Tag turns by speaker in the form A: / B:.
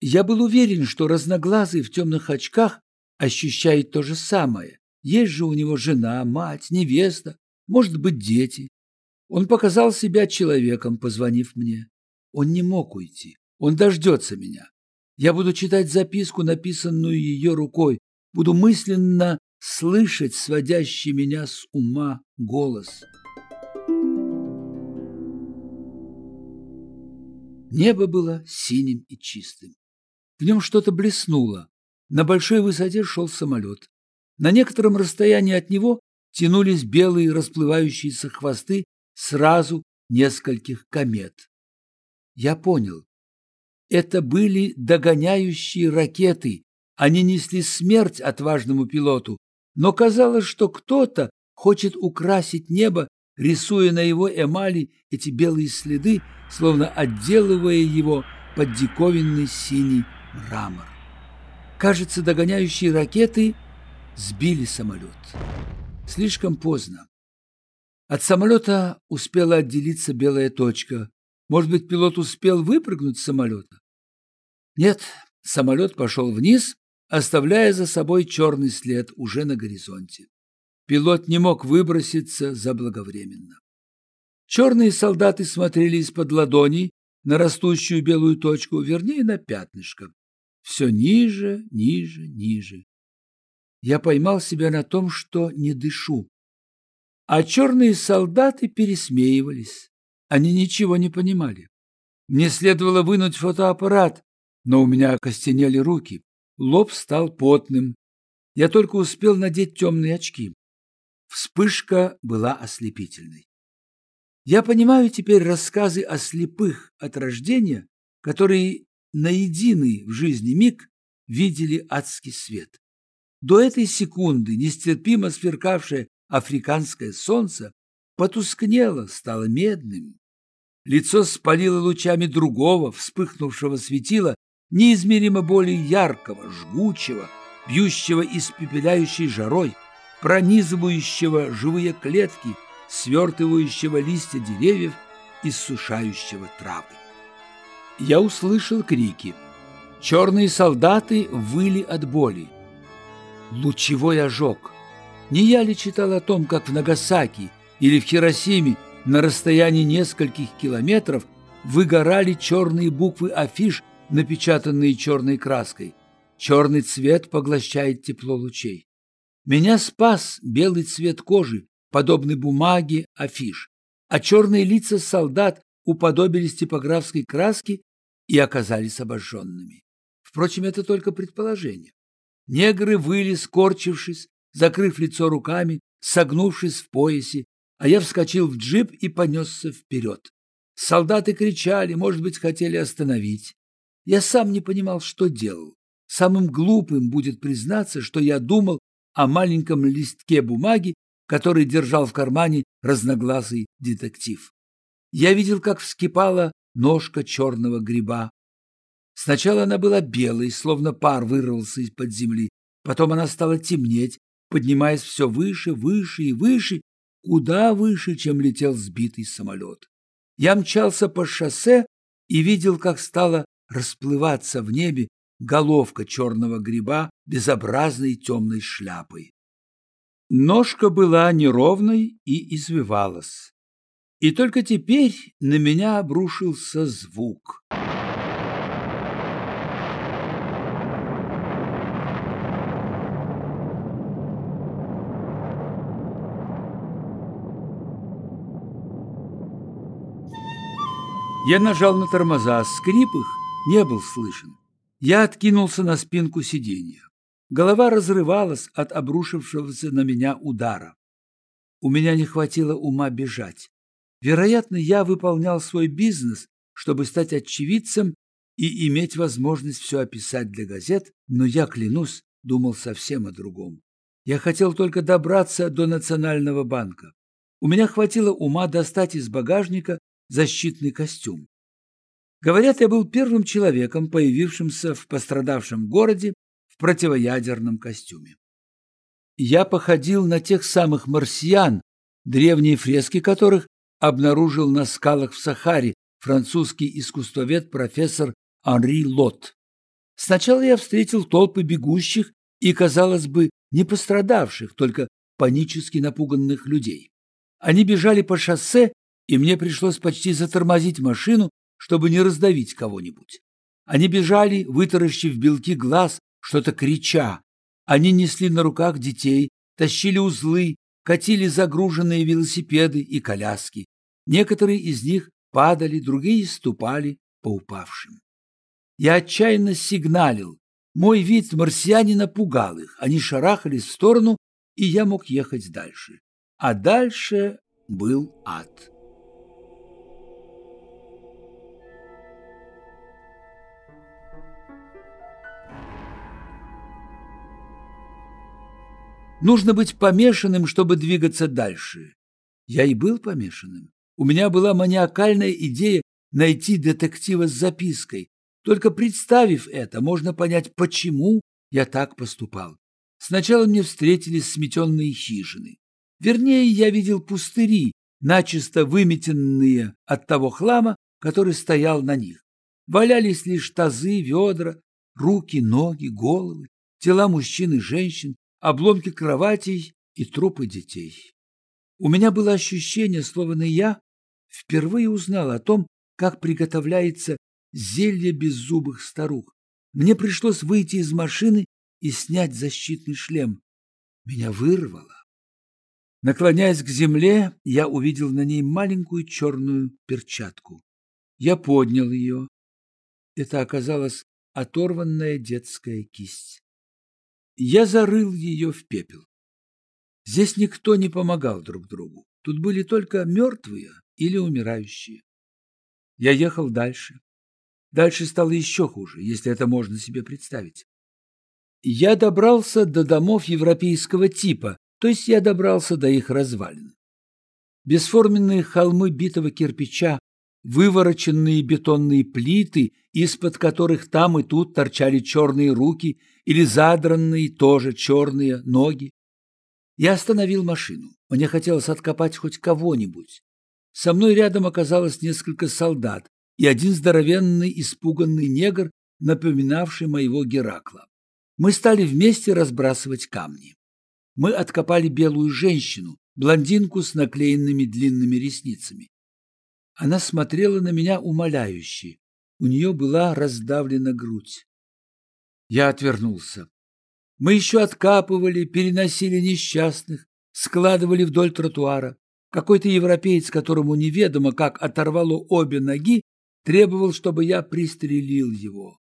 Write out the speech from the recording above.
A: Я был уверен, что разноглазый в темных очках ощущает то же самое. Есть же у него жена, мать, невеста, может быть, дети. Он показал себя человеком, позвонив мне. Он не мог уйти. Он дождется меня. Я буду читать записку, написанную ее рукой, буду мысленно слышать сводящий меня с ума голос. Небо было синим и чистым. В нем что-то блеснуло. На большой высоте шел самолет. На некотором расстоянии от него тянулись белые расплывающиеся хвосты сразу нескольких комет. Я понял. Это были догоняющие ракеты. Они несли смерть отважному пилоту, но казалось, что кто-то хочет украсить небо, рисуя на его эмали эти белые следы, словно отделывая его под диковинный синий мрамор. Кажется, догоняющие ракеты сбили самолет. Слишком поздно. От самолета успела отделиться белая точка. Может быть, пилот успел выпрыгнуть с самолета? Нет, самолет пошел вниз, оставляя за собой черный след уже на горизонте. Пилот не мог выброситься заблаговременно. Черные солдаты смотрели из-под ладоней на растущую белую точку, вернее, на пятнышко. Все ниже, ниже, ниже. Я поймал себя на том, что не дышу. А черные солдаты пересмеивались. Они ничего не понимали. Мне следовало вынуть фотоаппарат, но у меня окостенели руки. Лоб стал потным. Я только успел надеть темные очки. Вспышка была ослепительной. Я понимаю теперь рассказы о слепых от рождения, которые на единый в жизни миг видели адский свет. До этой секунды нестерпимо сверкавшее африканское солнце потускнело, стало медным. Лицо спалило лучами другого, вспыхнувшего светила, неизмеримо более яркого, жгучего, бьющего испепеляющей жарой, пронизывающего живые клетки – свертывающего листья деревьев, иссушающего травы. Я услышал крики. Черные солдаты выли от боли. Лучевой ожог. Не я ли читал о том, как в Нагасаки или в Хиросиме на расстоянии нескольких километров выгорали черные буквы афиш, напечатанные черной краской. Черный цвет поглощает тепло лучей. Меня спас белый цвет кожи, подобны бумаге афиш, а черные лица солдат уподобились типографской краске и оказались обожженными. Впрочем, это только предположение. Негры выли, скорчившись, закрыв лицо руками, согнувшись в поясе, а я вскочил в джип и понесся вперед. Солдаты кричали, может быть, хотели остановить. Я сам не понимал, что делал. Самым глупым будет признаться, что я думал о маленьком листке бумаги, который держал в кармане разногласый детектив. Я видел, как вскипала ножка черного гриба. Сначала она была белой, словно пар вырвался из-под земли, потом она стала темнеть, поднимаясь все выше, выше и выше, куда выше, чем летел сбитый самолет. Я мчался по шоссе и видел, как стала расплываться в небе головка черного гриба безобразной темной шляпой. Ножка была неровной и извивалась. И только теперь на меня обрушился звук. Я нажал на тормоза, скрип их не был слышен. Я откинулся на спинку сиденья. Голова разрывалась от обрушившегося на меня удара. У меня не хватило ума бежать. Вероятно, я выполнял свой бизнес, чтобы стать очевидцем и иметь возможность все описать для газет, но я, клянусь, думал совсем о другом. Я хотел только добраться до Национального банка. У меня хватило ума достать из багажника защитный костюм. Говорят, я был первым человеком, появившимся в пострадавшем городе противоядерном костюме. Я походил на тех самых марсиан, древние фрески которых обнаружил на скалах в Сахаре французский искусствовед профессор Анри Лот. Сначала я встретил толпы бегущих и, казалось бы, не пострадавших, только панически напуганных людей. Они бежали по шоссе, и мне пришлось почти затормозить машину, чтобы не раздавить кого-нибудь. Они бежали, вытаращив белки глаз, что-то крича. Они несли на руках детей, тащили узлы, катили загруженные велосипеды и коляски. Некоторые из них падали, другие ступали по упавшим. Я отчаянно сигналил. Мой вид марсианина пугал их. Они шарахались в сторону, и я мог ехать дальше. А дальше был ад. Нужно быть помешанным, чтобы двигаться дальше. Я и был помешанным. У меня была маниакальная идея найти детектива с запиской. Только представив это, можно понять, почему я так поступал. Сначала мне встретились сметенные хижины. Вернее, я видел пустыри, начисто выметенные от того хлама, который стоял на них. Валялись лишь тазы, ведра, руки, ноги, головы, тела мужчин и женщин, обломки кроватей и трупы детей. У меня было ощущение, словно я впервые узнал о том, как приготовляется зелье беззубых старух. Мне пришлось выйти из машины и снять защитный шлем. Меня вырвало. Наклоняясь к земле, я увидел на ней маленькую черную перчатку. Я поднял ее. Это оказалась оторванная детская кисть. Я зарыл ее в пепел. Здесь никто не помогал друг другу. Тут были только мертвые или умирающие. Я ехал дальше. Дальше стало еще хуже, если это можно себе представить. Я добрался до домов европейского типа, то есть я добрался до их развалин. Бесформенные холмы битого кирпича, вывороченные бетонные плиты, из-под которых там и тут торчали черные руки или задранные тоже черные ноги. Я остановил машину. Мне хотелось откопать хоть кого-нибудь. Со мной рядом оказалось несколько солдат и один здоровенный испуганный негр, напоминавший моего Геракла. Мы стали вместе разбрасывать камни. Мы откопали белую женщину, блондинку с наклеенными длинными ресницами. Она смотрела на меня умоляюще. У нее была раздавлена грудь. Я отвернулся. Мы еще откапывали, переносили несчастных, складывали вдоль тротуара. Какой-то европеец, которому неведомо как оторвало обе ноги, требовал, чтобы я пристрелил его.